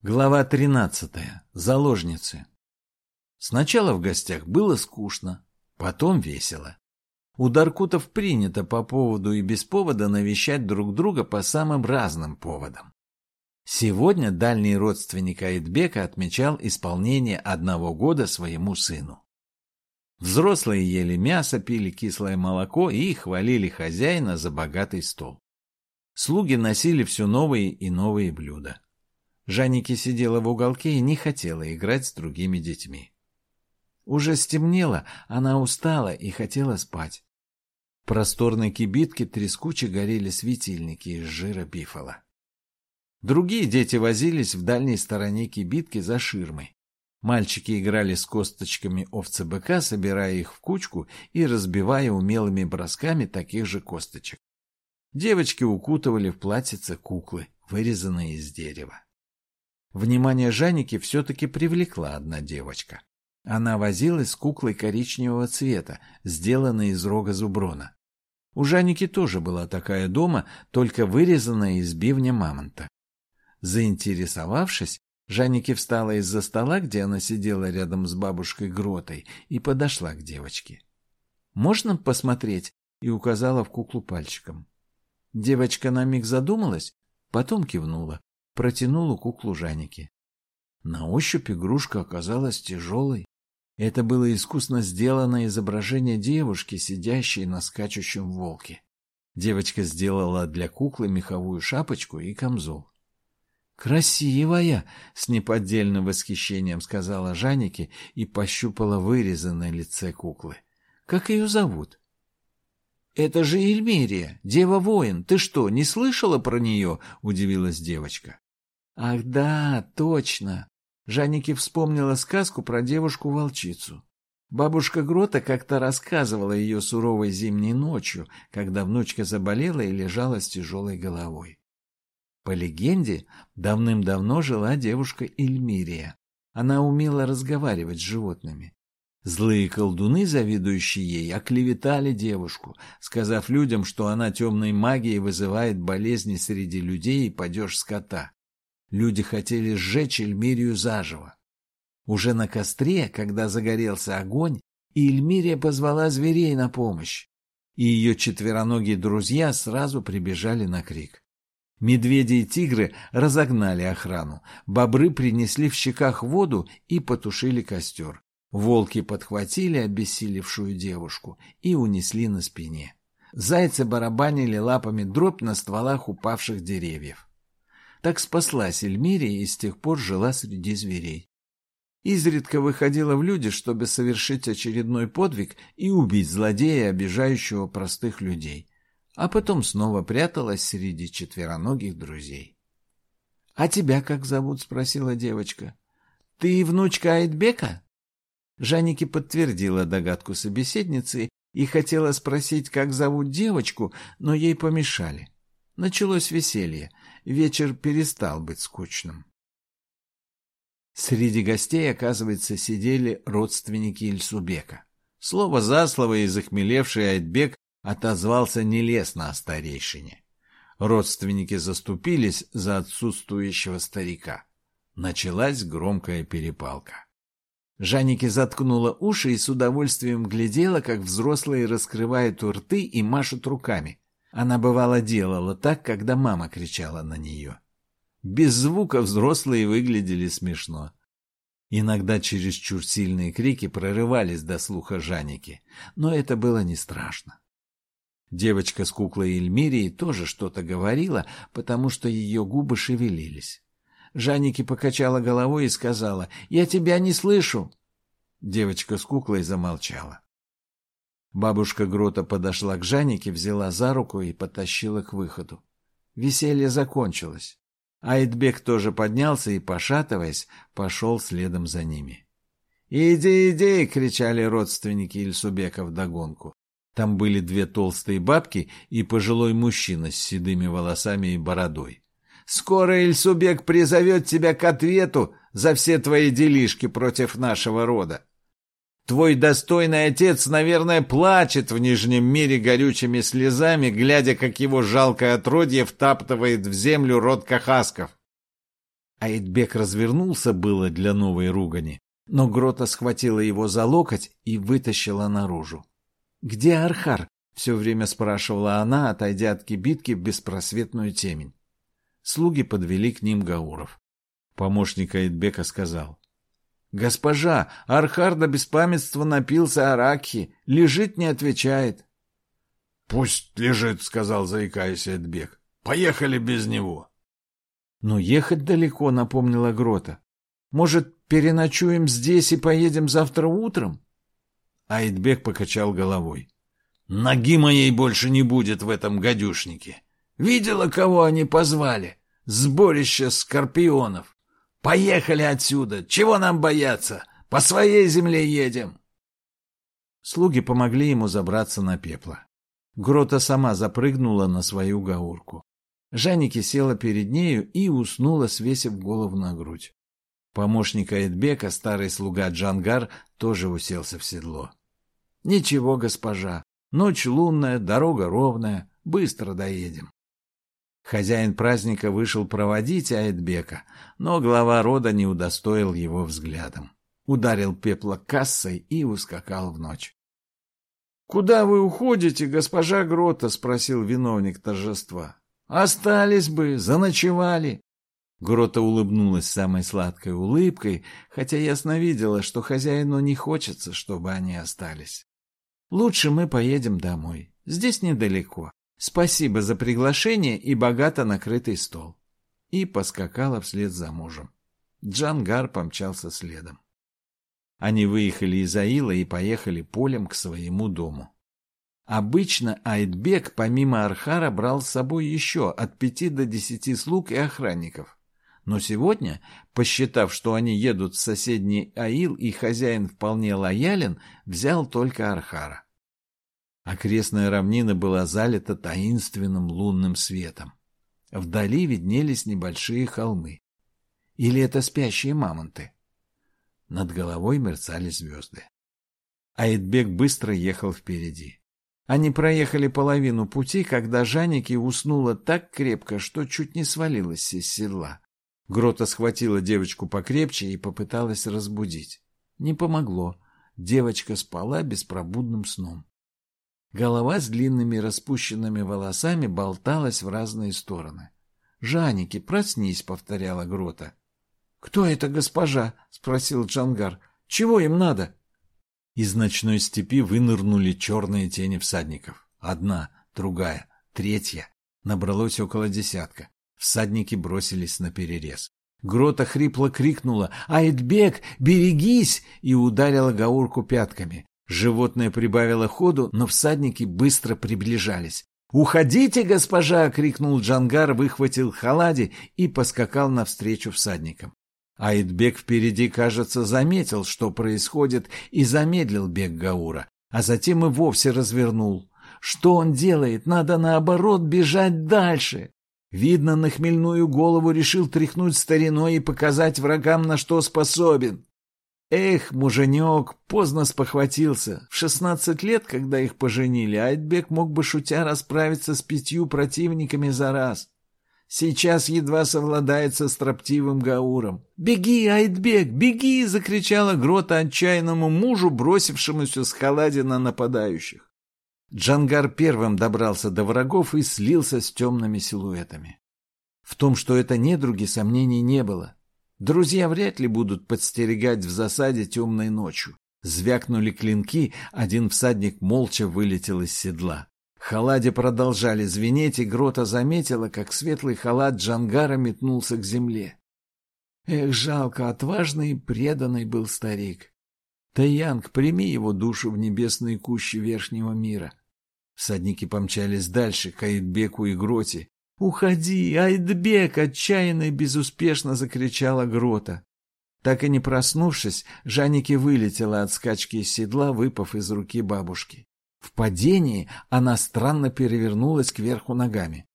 Глава 13. Заложницы. Сначала в гостях было скучно, потом весело. У Даркутов принято по поводу и без повода навещать друг друга по самым разным поводам. Сегодня дальний родственник Айтбека отмечал исполнение одного года своему сыну. Взрослые ели мясо, пили кислое молоко и хвалили хозяина за богатый стол. Слуги носили все новые и новые блюда. Жанники сидела в уголке и не хотела играть с другими детьми. Уже стемнело, она устала и хотела спать. В просторной кибитке трескуче горели светильники из жира бифала. Другие дети возились в дальней стороне кибитки за ширмой. Мальчики играли с косточками овцы-быка, собирая их в кучку и разбивая умелыми бросками таких же косточек. Девочки укутывали в платьице куклы, вырезанные из дерева. Внимание Жаники все-таки привлекла одна девочка. Она возилась с куклой коричневого цвета, сделанной из рога зуброна. У Жаники тоже была такая дома, только вырезанная из бивня мамонта. Заинтересовавшись, Жаники встала из-за стола, где она сидела рядом с бабушкой Гротой, и подошла к девочке. «Можно посмотреть?» и указала в куклу пальчиком. Девочка на миг задумалась, потом кивнула протянула куклу Жанеке. На ощупь игрушка оказалась тяжелой. Это было искусно сделанное изображение девушки, сидящей на скачущем волке. Девочка сделала для куклы меховую шапочку и камзол. «Красивая!» — с неподдельным восхищением сказала Жанеке и пощупала вырезанное лице куклы. «Как ее зовут?» «Это же Эльмирия, дева-воин. Ты что, не слышала про нее?» — удивилась девочка. Ах да, точно. Жанники вспомнила сказку про девушку-волчицу. Бабушка Грота как-то рассказывала ее суровой зимней ночью, когда внучка заболела и лежала с тяжелой головой. По легенде, давным-давно жила девушка Эльмирия. Она умела разговаривать с животными. Злые колдуны, завидующие ей, оклеветали девушку, сказав людям, что она темной магией вызывает болезни среди людей и падеж скота. Люди хотели сжечь Эльмирию заживо. Уже на костре, когда загорелся огонь, Эльмирия позвала зверей на помощь. И ее четвероногие друзья сразу прибежали на крик. Медведи и тигры разогнали охрану, бобры принесли в щеках воду и потушили костер. Волки подхватили обессилевшую девушку и унесли на спине. Зайцы барабанили лапами дробь на стволах упавших деревьев. Так спаслась Эльмирия и с тех пор жила среди зверей. Изредка выходила в люди, чтобы совершить очередной подвиг и убить злодея, обижающего простых людей, а потом снова пряталась среди четвероногих друзей. — А тебя как зовут? — спросила девочка. — Ты внучка Айтбека? Жанники подтвердила догадку собеседницы и хотела спросить, как зовут девочку, но ей помешали. Началось веселье вечер перестал быть скучным. Среди гостей, оказывается, сидели родственники Ильсубека. Слово за слово и захмелевший Айтбек отозвался нелестно о старейшине. Родственники заступились за отсутствующего старика. Началась громкая перепалка. Жанеке заткнула уши и с удовольствием глядела, как взрослые раскрывают рты и машут руками. Она бывало делала так, когда мама кричала на нее. Без звука взрослые выглядели смешно. Иногда чересчур сильные крики прорывались до слуха Жаники, но это было не страшно. Девочка с куклой Эльмирией тоже что-то говорила, потому что ее губы шевелились. Жаники покачала головой и сказала «Я тебя не слышу». Девочка с куклой замолчала. Бабушка Грота подошла к Жаннике, взяла за руку и потащила к выходу. Веселье закончилось. Айтбек тоже поднялся и, пошатываясь, пошел следом за ними. «Иди, иди!» — кричали родственники Ильсубека вдогонку. Там были две толстые бабки и пожилой мужчина с седыми волосами и бородой. «Скоро Ильсубек призовет тебя к ответу за все твои делишки против нашего рода. Твой достойный отец, наверное, плачет в Нижнем мире горючими слезами, глядя, как его жалкое отродье втаптывает в землю род кахасков. Айтбек развернулся было для новой ругани, но Грота схватила его за локоть и вытащила наружу. «Где Архар?» — все время спрашивала она, отойдя от кибитки в беспросветную темень. Слуги подвели к ним Гауров. Помощник Айтбека сказал. «Госпожа, Архар до беспамятства напился аракхи, лежит, не отвечает». «Пусть лежит», — сказал, заикаясь Айтбек. «Поехали без него». «Но ехать далеко», — напомнила Грота. «Может, переночуем здесь и поедем завтра утром?» Айтбек покачал головой. «Ноги моей больше не будет в этом гадюшнике. Видела, кого они позвали? Сборище скорпионов. Поехали отсюда! Чего нам бояться? По своей земле едем!» Слуги помогли ему забраться на пепло. Грота сама запрыгнула на свою гаурку. Жанники села перед нею и уснула, свесив голову на грудь. Помощник Айтбека, старый слуга Джангар, тоже уселся в седло. — Ничего, госпожа, ночь лунная, дорога ровная, быстро доедем. Хозяин праздника вышел проводить Айтбека, но глава рода не удостоил его взглядом. Ударил пепла кассой и ускакал в ночь. — Куда вы уходите, госпожа Грота? — спросил виновник торжества. Остались бы, заночевали. Грота улыбнулась самой сладкой улыбкой, хотя ясно видела, что хозяину не хочется, чтобы они остались. Лучше мы поедем домой. Здесь недалеко. Спасибо за приглашение и богато накрытый стол. И поскакала вслед за мужем. Джангар помчался следом. Они выехали из Аила и поехали полем к своему дому. Обычно Айтбек помимо Архара брал с собой еще от пяти до десяти слуг и охранников. Но сегодня, посчитав, что они едут в соседний Аил и хозяин вполне лоялен, взял только Архара. Окрестная равнина была залита таинственным лунным светом. Вдали виднелись небольшие холмы. Или это спящие мамонты? Над головой мерцали звезды. Айтбек быстро ехал впереди. Они проехали половину пути, когда Жанеки уснула так крепко, что чуть не свалилась из седла. Грота схватила девочку покрепче и попыталась разбудить. Не помогло. Девочка спала беспробудным сном. Голова с длинными распущенными волосами болталась в разные стороны. «Жаники, проснись!» — повторяла Грота. «Кто это госпожа?» — спросил Джангар. «Чего им надо?» Из ночной степи вынырнули черные тени всадников. Одна, другая, третья. Набралось около десятка. Всадники бросились на перерез. Грота хрипло крикнула «Айтбек, берегись!» и ударила Гаурку пятками. Животное прибавило ходу, но всадники быстро приближались. «Уходите, госпожа!» — крикнул Джангар, выхватил халади и поскакал навстречу всадникам. Айтбек впереди, кажется, заметил, что происходит, и замедлил бег Гаура, а затем и вовсе развернул. Что он делает? Надо, наоборот, бежать дальше. Видно, на хмельную голову решил тряхнуть стариной и показать врагам, на что способен. Эх, муженек, поздно спохватился. В шестнадцать лет, когда их поженили, Айтбек мог бы, шутя, расправиться с пятью противниками за раз. Сейчас едва совладает со строптивым Гауром. «Беги, Айтбек, беги!» — закричала Грота отчаянному мужу, бросившемуся с халади на нападающих. Джангар первым добрался до врагов и слился с темными силуэтами. В том, что это недруги, сомнений не было. Друзья вряд ли будут подстерегать в засаде темной ночью. Звякнули клинки, один всадник молча вылетел из седла. Халади продолжали звенеть, и Грота заметила, как светлый халат Джангара метнулся к земле. Эх, жалко, отважный и преданный был старик. Таянг, прими его душу в небесные кущи верхнего мира. Всадники помчались дальше, к Айтбеку и Гроте. «Уходи, Айтбек!» — отчаянно и безуспешно закричала Грота. Так и не проснувшись, Жанеке вылетела от скачки из седла, выпав из руки бабушки. В падении она странно перевернулась кверху ногами.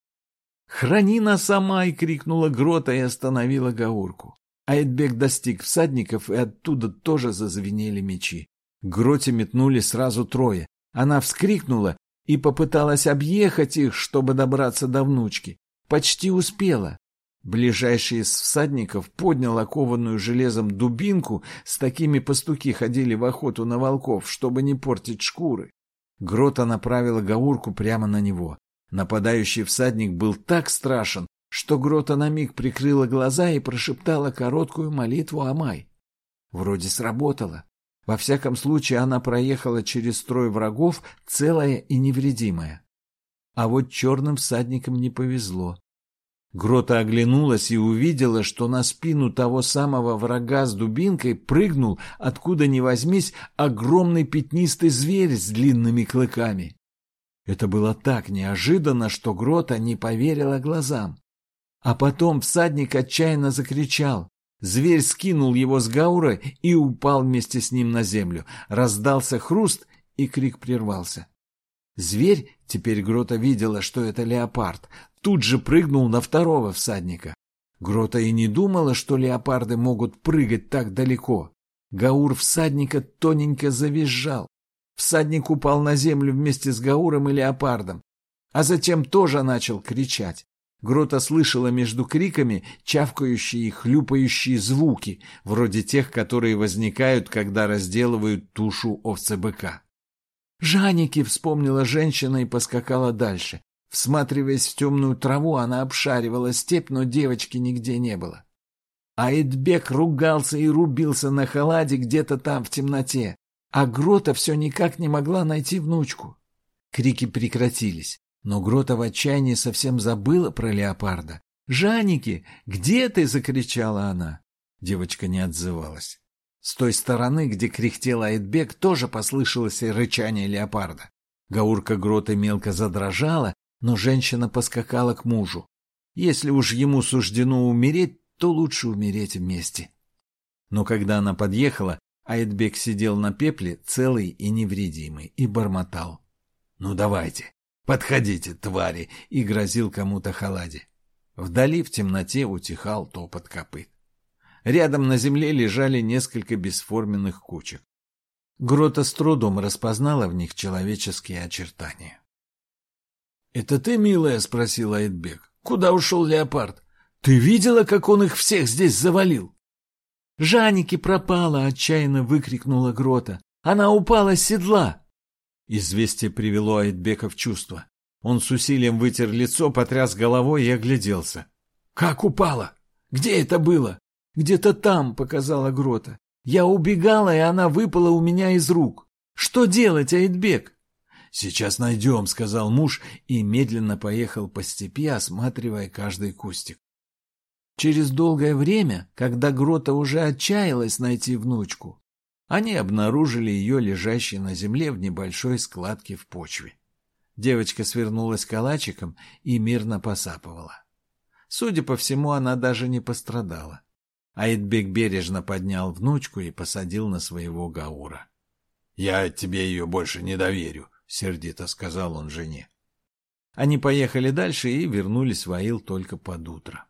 «Храни нас, Амай!» — крикнула Грота и остановила Гаурку. Айтбек достиг всадников, и оттуда тоже зазвенели мечи. Гроте метнули сразу трое. Она вскрикнула и попыталась объехать их, чтобы добраться до внучки. Почти успела. Ближайший из всадников поднял окованную железом дубинку, с такими пастуки ходили в охоту на волков, чтобы не портить шкуры. Грота направила Гаурку прямо на него. Нападающий всадник был так страшен, что Грота на миг прикрыла глаза и прошептала короткую молитву Амай. Вроде сработало. Во всяком случае, она проехала через строй врагов, целая и невредимая. А вот черным всадникам не повезло. Грота оглянулась и увидела, что на спину того самого врага с дубинкой прыгнул, откуда ни возьмись, огромный пятнистый зверь с длинными клыками. Это было так неожиданно, что Грота не поверила глазам. А потом всадник отчаянно закричал. Зверь скинул его с гаура и упал вместе с ним на землю. Раздался хруст, и крик прервался. Зверь, теперь Грота видела, что это леопард, тут же прыгнул на второго всадника. Грота и не думала, что леопарды могут прыгать так далеко. Гаур всадника тоненько завизжал. Всадник упал на землю вместе с Гауром и леопардом, а затем тоже начал кричать. Грота слышала между криками чавкающие и хлюпающие звуки, вроде тех, которые возникают, когда разделывают тушу овца-быка. «Жаники!» — вспомнила женщина и поскакала дальше. Всматриваясь в темную траву, она обшаривала степь, но девочки нигде не было. Аидбек ругался и рубился на халаде где-то там в темноте, а Грота все никак не могла найти внучку. Крики прекратились. Но Грота в отчаянии совсем забыла про леопарда. «Жаники, где ты?» — закричала она. Девочка не отзывалась. С той стороны, где кряхтел Айтбек, тоже послышалось рычание леопарда. Гаурка Грота мелко задрожала, но женщина поскакала к мужу. Если уж ему суждено умереть, то лучше умереть вместе. Но когда она подъехала, Айтбек сидел на пепле, целый и невредимый, и бормотал. «Ну давайте, «Подходите, твари!» и грозил кому-то халаде. Вдали в темноте утихал топот копыт. Рядом на земле лежали несколько бесформенных кучек. Грота с трудом распознала в них человеческие очертания. «Это ты, милая?» — спросил Айтбек. «Куда ушел леопард? Ты видела, как он их всех здесь завалил?» «Жаники пропала!» — отчаянно выкрикнула Грота. «Она упала с седла!» Известие привело Айтбека в чувство. Он с усилием вытер лицо, потряс головой и огляделся. «Как упала? Где это было?» «Где-то там», — показала Грота. «Я убегала, и она выпала у меня из рук. Что делать, Айтбек?» «Сейчас найдем», — сказал муж и медленно поехал по степи, осматривая каждый кустик. Через долгое время, когда Грота уже отчаялась найти внучку, они обнаружили ее лежащей на земле в небольшой складке в почве. Девочка свернулась калачиком и мирно посапывала. Судя по всему, она даже не пострадала. Айтбек бережно поднял внучку и посадил на своего Гаура. — Я тебе ее больше не доверю, — сердито сказал он жене. Они поехали дальше и вернулись в Аил только под утро.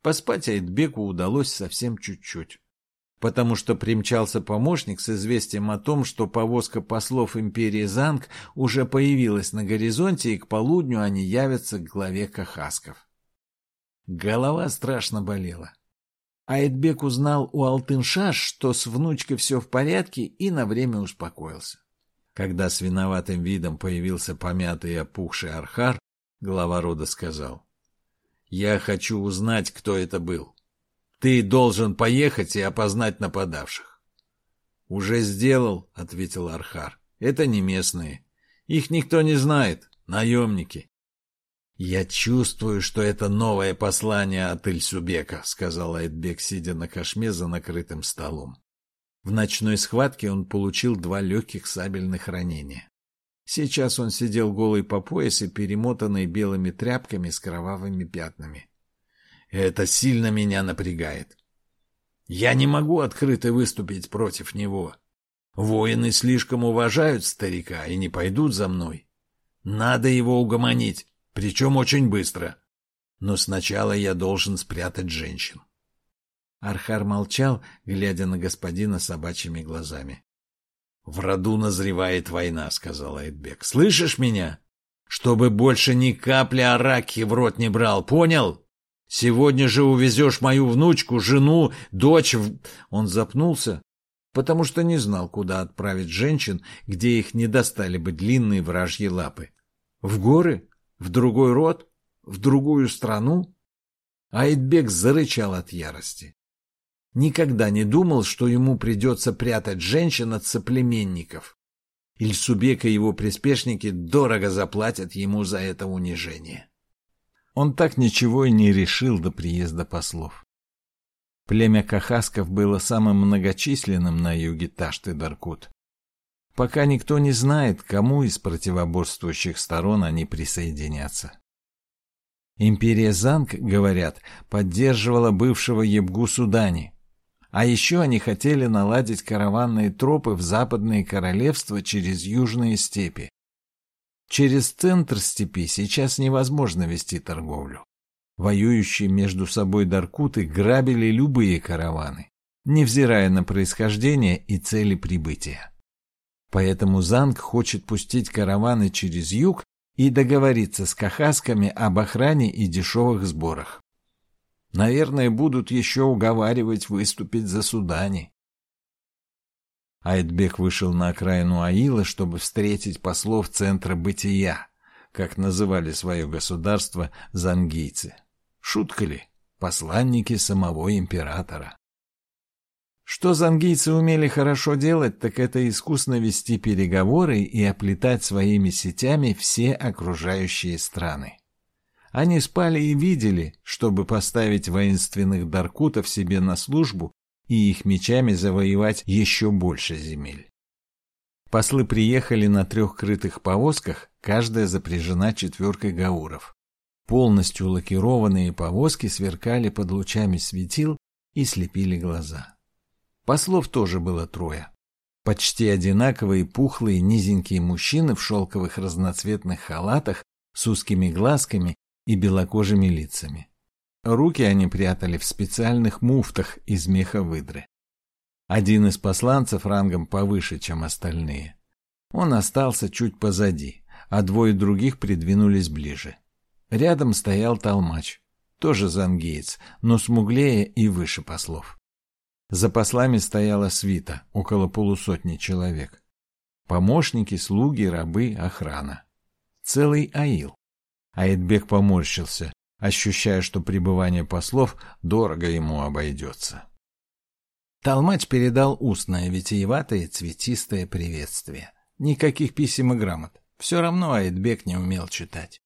Поспать Айтбеку удалось совсем чуть-чуть потому что примчался помощник с известием о том, что повозка послов империи Занг уже появилась на горизонте, и к полудню они явятся к главе Кахасков. Голова страшно болела. Айтбек узнал у Алтыншаш, что с внучкой все в порядке, и на время успокоился. Когда с виноватым видом появился помятый и опухший Архар, глава рода сказал, «Я хочу узнать, кто это был». Ты должен поехать и опознать нападавших. — Уже сделал, — ответил Архар. — Это не местные. Их никто не знает. Наемники. — Я чувствую, что это новое послание от Ильсубека, — сказал Айтбек, сидя на кошме за накрытым столом. В ночной схватке он получил два легких сабельных ранения. Сейчас он сидел голый по пояс и перемотанный белыми тряпками с кровавыми пятнами. Это сильно меня напрягает. Я не могу открыто выступить против него. Воины слишком уважают старика и не пойдут за мной. Надо его угомонить, причем очень быстро. Но сначала я должен спрятать женщин. Архар молчал, глядя на господина собачьими глазами. — В роду назревает война, — сказал Айтбек. — Слышишь меня? Чтобы больше ни капли аракхи в рот не брал, понял? Сегодня же увезешь мою внучку, жену, дочь в...» Он запнулся, потому что не знал, куда отправить женщин, где их не достали бы длинные вражьи лапы. «В горы? В другой род? В другую страну?» Айтбек зарычал от ярости. Никогда не думал, что ему придется прятать женщин от соплеменников. Ильсубек и его приспешники дорого заплатят ему за это унижение. Он так ничего и не решил до приезда послов. Племя Кахасков было самым многочисленным на юге Ташты-Даркут. Пока никто не знает, кому из противоборствующих сторон они присоединятся. Империя Занг, говорят, поддерживала бывшего Ебгу Судани. А еще они хотели наладить караванные тропы в западные королевства через южные степи. Через центр степи сейчас невозможно вести торговлю. Воюющие между собой даркуты грабили любые караваны, невзирая на происхождение и цели прибытия. Поэтому Занг хочет пустить караваны через юг и договориться с кахасками об охране и дешевых сборах. Наверное, будут еще уговаривать выступить за Судани. Айтбек вышел на окраину Аила, чтобы встретить послов центра бытия, как называли свое государство зангийцы. Шутка ли? Посланники самого императора. Что зангийцы умели хорошо делать, так это искусно вести переговоры и оплетать своими сетями все окружающие страны. Они спали и видели, чтобы поставить воинственных даркутов себе на службу и их мечами завоевать еще больше земель. Послы приехали на трех крытых повозках, каждая запряжена четверкой гауров. Полностью лакированные повозки сверкали под лучами светил и слепили глаза. Послов тоже было трое. Почти одинаковые пухлые низенькие мужчины в шелковых разноцветных халатах с узкими глазками и белокожими лицами. Руки они прятали в специальных муфтах из меха выдры. Один из посланцев рангом повыше, чем остальные. Он остался чуть позади, а двое других придвинулись ближе. Рядом стоял толмач, тоже зангеец, но смуглее и выше послов. За послами стояла свита, около полусотни человек. Помощники, слуги, рабы, охрана. Целый аил. Айтбек поморщился, ощущая, что пребывание послов дорого ему обойдется. Толмач передал устное, витиеватое, цветистое приветствие. Никаких писем и грамот. Все равно Айтбек не умел читать.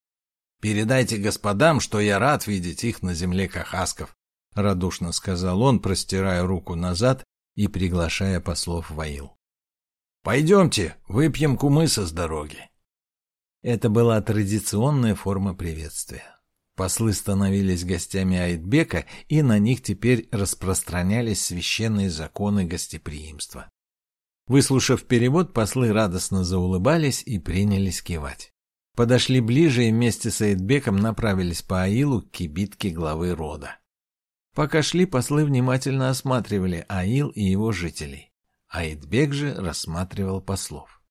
«Передайте господам, что я рад видеть их на земле кахасков», — радушно сказал он, простирая руку назад и приглашая послов в Аил. «Пойдемте, выпьем кумыса с дороги». Это была традиционная форма приветствия. Послы становились гостями Айтбека, и на них теперь распространялись священные законы гостеприимства. Выслушав перевод, послы радостно заулыбались и принялись кивать. Подошли ближе и вместе с Айтбеком направились по Аилу к кибитке главы рода. Пока шли, послы внимательно осматривали Аил и его жителей. Айтбек же рассматривал послов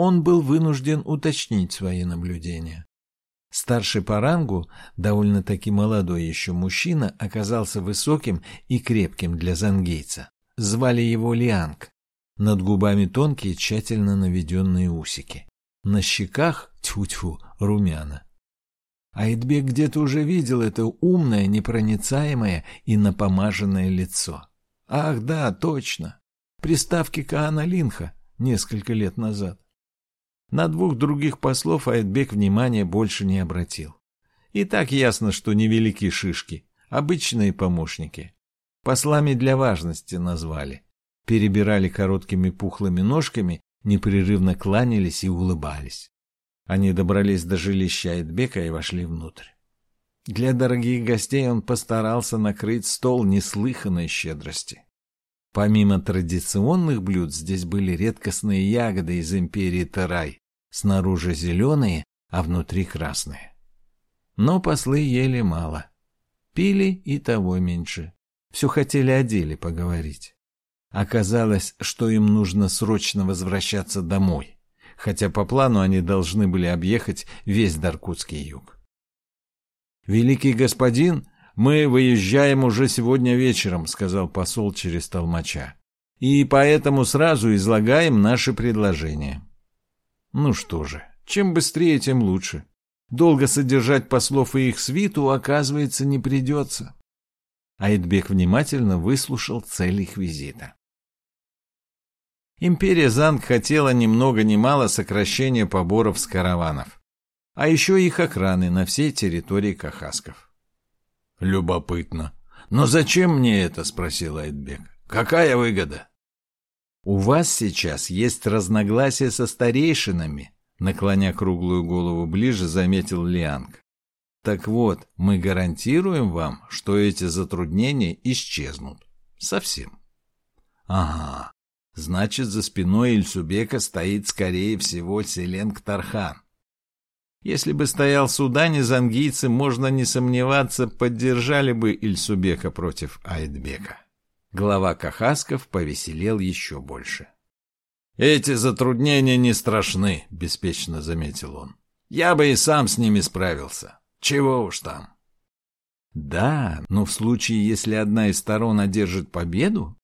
он был вынужден уточнить свои наблюдения. Старший по рангу, довольно-таки молодой еще мужчина, оказался высоким и крепким для зангейца. Звали его Лианг. Над губами тонкие, тщательно наведенные усики. На щеках, тьфу-тьфу, румяна. Айтбек где-то уже видел это умное, непроницаемое и напомаженное лицо. Ах да, точно. Приставки Каана Линха несколько лет назад. На двух других послов Айтбек внимания больше не обратил. И так ясно, что невелики шишки, обычные помощники. Послами для важности назвали. Перебирали короткими пухлыми ножками, непрерывно кланялись и улыбались. Они добрались до жилища Айтбека и вошли внутрь. Для дорогих гостей он постарался накрыть стол неслыханной щедрости. Помимо традиционных блюд, здесь были редкостные ягоды из империи Тарай, снаружи зеленые, а внутри красные. Но послы ели мало. Пили и того меньше. Все хотели о деле поговорить. Оказалось, что им нужно срочно возвращаться домой, хотя по плану они должны были объехать весь Даркутский юг. «Великий господин, мы выезжаем уже сегодня вечером», — сказал посол через толмача. «И поэтому сразу излагаем наши предложения». Ну что же, чем быстрее, тем лучше. Долго содержать послов и их свиту, оказывается, не придется. Айтбек внимательно выслушал цель их визита. Империя Занг хотела ни много ни мало сокращения поборов с караванов, а еще их охраны на всей территории Кахасков. «Любопытно. Но зачем мне это?» — спросил Айтбек. «Какая выгода?» «У вас сейчас есть разногласия со старейшинами», наклоня круглую голову ближе, заметил Лианг. «Так вот, мы гарантируем вам, что эти затруднения исчезнут. Совсем». «Ага, значит, за спиной Ильсубека стоит, скорее всего, Селенг Тархан. Если бы стоял Судане, зангийцы, можно не сомневаться, поддержали бы Ильсубека против Айдбека». Глава Кахасков повеселел еще больше. «Эти затруднения не страшны», — беспечно заметил он. «Я бы и сам с ними справился. Чего уж там». «Да, но в случае, если одна из сторон одержит победу,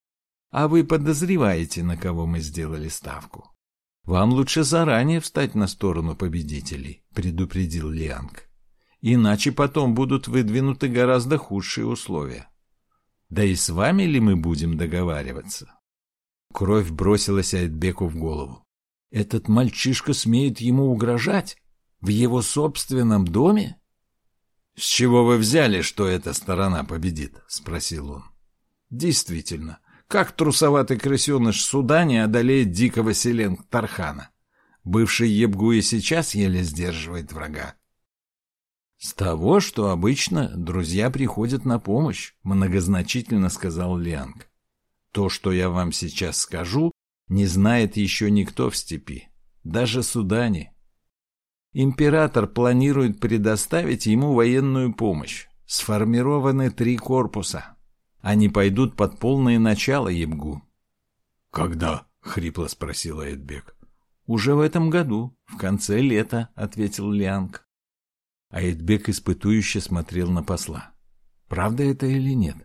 а вы подозреваете, на кого мы сделали ставку, вам лучше заранее встать на сторону победителей», — предупредил Лианг. «Иначе потом будут выдвинуты гораздо худшие условия». Да и с вами ли мы будем договариваться? Кровь бросилась Айтбеку в голову. Этот мальчишка смеет ему угрожать? В его собственном доме? — С чего вы взяли, что эта сторона победит? — спросил он. — Действительно, как трусоватый крысеныш Судане одолеет дикого селен Тархана? Бывший Ебгу и сейчас еле сдерживает врага. «С того, что обычно друзья приходят на помощь», — многозначительно сказал Лианг. «То, что я вам сейчас скажу, не знает еще никто в степи, даже Судане. Император планирует предоставить ему военную помощь. Сформированы три корпуса. Они пойдут под полное начало Ебгу». «Когда?» — хрипло спросил Эдбек. «Уже в этом году, в конце лета», — ответил Лианг. Айтбек испытующе смотрел на посла. Правда это или нет?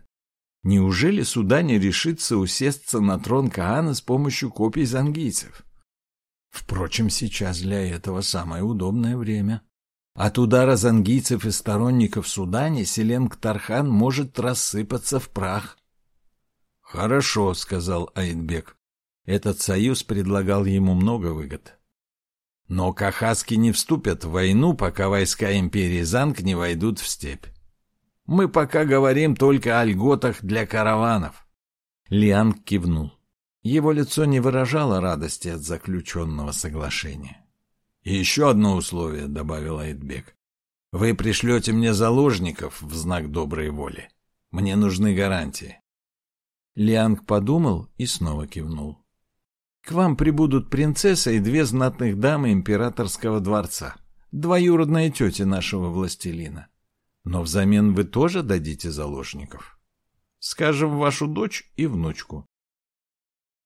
Неужели суда не решится усесться на трон Каана с помощью копий зангийцев? Впрочем, сейчас для этого самое удобное время. От удара зангийцев и сторонников Судане Селенг Тархан может рассыпаться в прах. «Хорошо», — сказал Айтбек. Этот союз предлагал ему много выгод. Но кахаски не вступят в войну, пока войска империи Занг не войдут в степь. Мы пока говорим только о льготах для караванов. Лианг кивнул. Его лицо не выражало радости от заключенного соглашения. «И еще одно условие», — добавил Айтбек. «Вы пришлете мне заложников в знак доброй воли. Мне нужны гарантии». Лианг подумал и снова кивнул. К вам прибудут принцесса и две знатных дамы императорского дворца, двоюродная тетя нашего властелина. Но взамен вы тоже дадите заложников. Скажем, вашу дочь и внучку.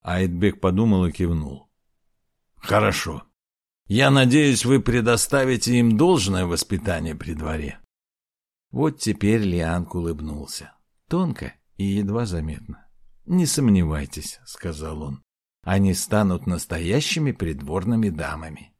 Айтбек подумал и кивнул. Хорошо. Я надеюсь, вы предоставите им должное воспитание при дворе. Вот теперь Лианг улыбнулся. Тонко и едва заметно. «Не сомневайтесь», — сказал он они станут настоящими придворными дамами.